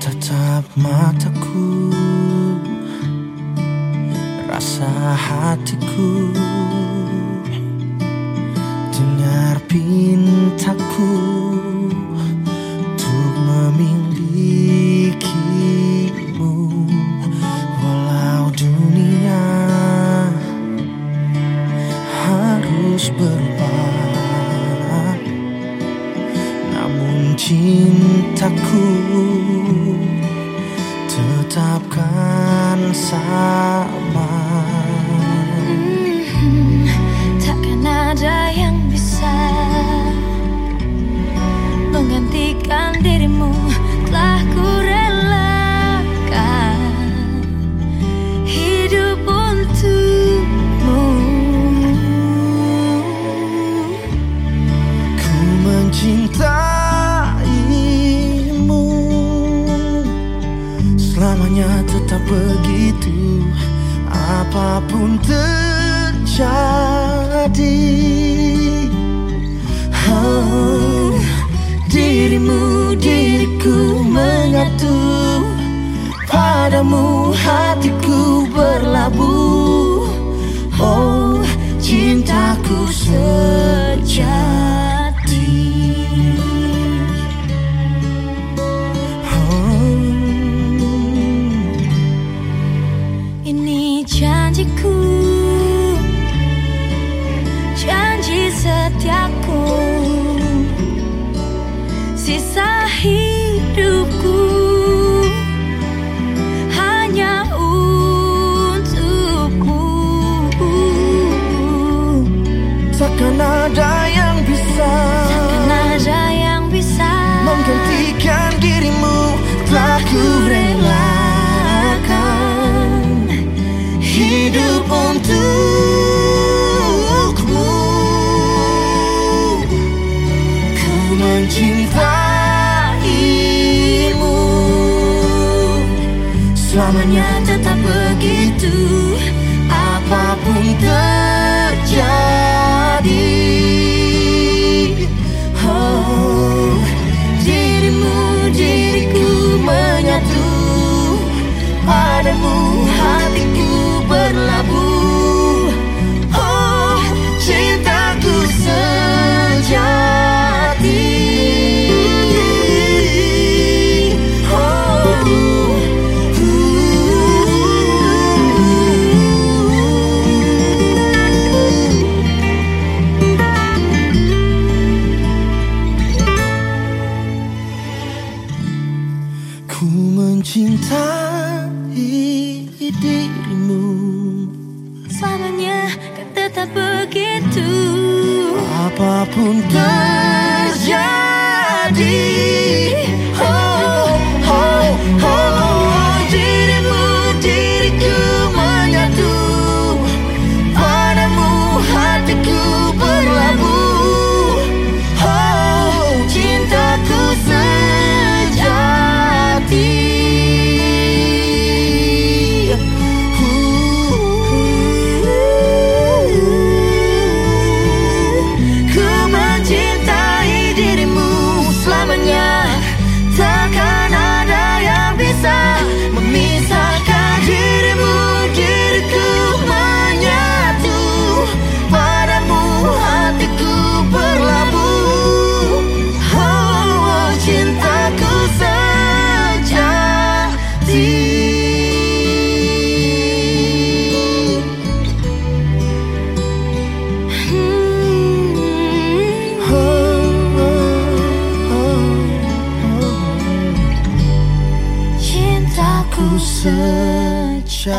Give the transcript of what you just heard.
Tatap mataku Rasa hatiku cintaku Tetapkan sama. Hmm, Takkan ada yang bisa Menggantikan dirimu. Telah ku relakan Hidup untukmu. Ku Selamanya tetap begitu. Apa pun terjadi Oh, Dirimu, diriku menyatu. Padamu hatiku berlabuh. Oh, cintaku sejati Selamanya tetap begitu Apa pun terjadi mencintai dirimu. Selamanya kan tetap begitu. Apa pun terjadi 不死之